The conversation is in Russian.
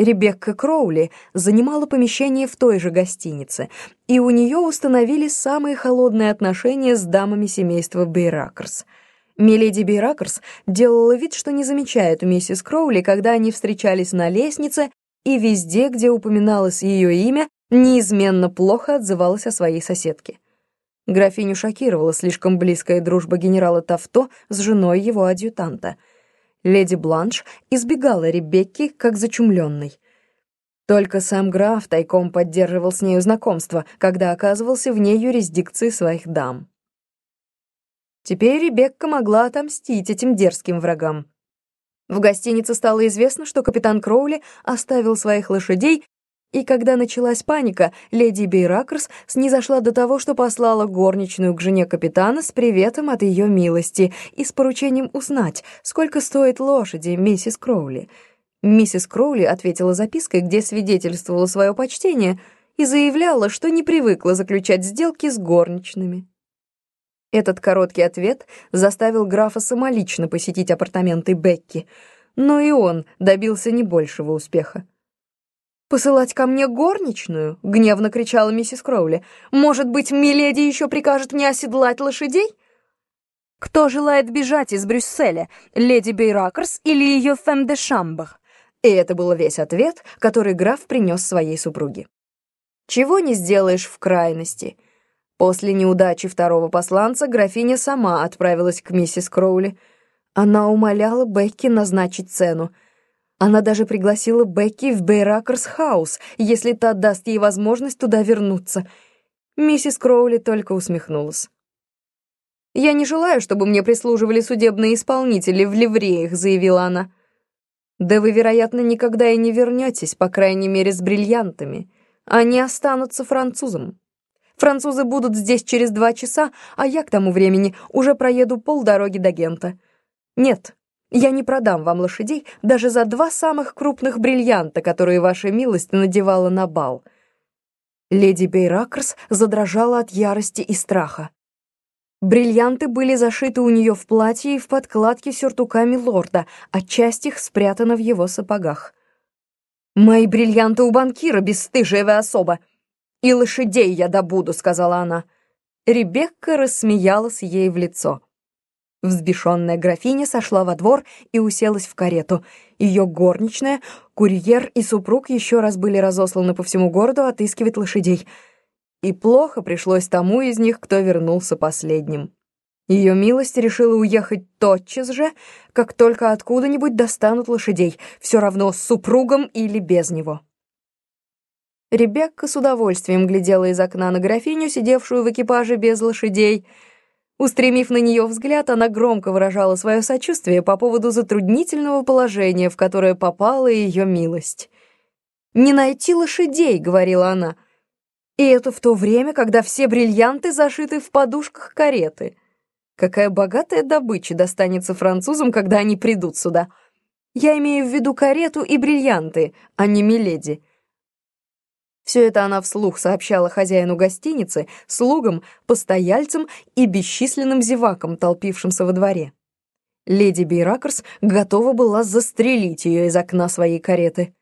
Ребекка Кроули занимала помещение в той же гостинице, и у нее установили самые холодные отношения с дамами семейства Бейракерс. Миледи Бейракерс делала вид, что не замечает миссис Кроули, когда они встречались на лестнице, и везде, где упоминалось ее имя, неизменно плохо отзывалась о своей соседке. Графиню шокировала слишком близкая дружба генерала Тафто с женой его адъютанта — леди Бланш избегала Ребекки как зачумленной. Только сам граф тайком поддерживал с нею знакомство, когда оказывался вне юрисдикции своих дам. Теперь Ребекка могла отомстить этим дерзким врагам. В гостинице стало известно, что капитан Кроули оставил своих лошадей и когда началась паника, леди Бейракерс снизошла до того, что послала горничную к жене капитана с приветом от ее милости и с поручением узнать, сколько стоит лошади миссис Кроули. Миссис Кроули ответила запиской, где свидетельствовала свое почтение и заявляла, что не привыкла заключать сделки с горничными. Этот короткий ответ заставил графа самолично посетить апартаменты Бекки, но и он добился не большего успеха. «Посылать ко мне горничную?» — гневно кричала миссис Кроули. «Может быть, миледи еще прикажет мне оседлать лошадей?» «Кто желает бежать из Брюсселя, леди Бейракерс или ее фем де Шамбах?» И это был весь ответ, который граф принес своей супруге. Чего не сделаешь в крайности. После неудачи второго посланца графиня сама отправилась к миссис Кроули. Она умоляла Бекки назначить цену — она даже пригласила Бекки в Бейракерс Хаус, если та даст ей возможность туда вернуться. Миссис Кроули только усмехнулась. «Я не желаю, чтобы мне прислуживали судебные исполнители в ливреях», — заявила она. «Да вы, вероятно, никогда и не вернетесь, по крайней мере, с бриллиантами. Они останутся французом. Французы будут здесь через два часа, а я к тому времени уже проеду полдороги до Гента. Нет, я не продам вам лошадей даже за два самых крупных бриллианта, которые ваша милость надевала на бал». Леди Бейракерс задрожала от ярости и страха. Бриллианты были зашиты у нее в платье и в подкладке сюртуками лорда, а часть их спрятана в его сапогах. «Мои бриллианты у банкира, бесстыжая особа! И лошадей я добуду», — сказала она. Ребекка рассмеялась ей в лицо. Взбешенная графиня сошла во двор и уселась в карету. Ее горничная, курьер и супруг еще раз были разосланы по всему городу отыскивать лошадей. И плохо пришлось тому из них, кто вернулся последним. Ее милость решила уехать тотчас же, как только откуда-нибудь достанут лошадей, все равно с супругом или без него. Ребекка с удовольствием глядела из окна на графиню, сидевшую в экипаже без лошадей, Устремив на нее взгляд, она громко выражала свое сочувствие по поводу затруднительного положения, в которое попала ее милость. «Не найти лошадей», — говорила она. «И это в то время, когда все бриллианты зашиты в подушках кареты. Какая богатая добыча достанется французам, когда они придут сюда. Я имею в виду карету и бриллианты, а не миледи». Все это она вслух сообщала хозяину гостиницы, слугам, постояльцам и бесчисленным зевакам, толпившимся во дворе. Леди Бейракерс готова была застрелить ее из окна своей кареты.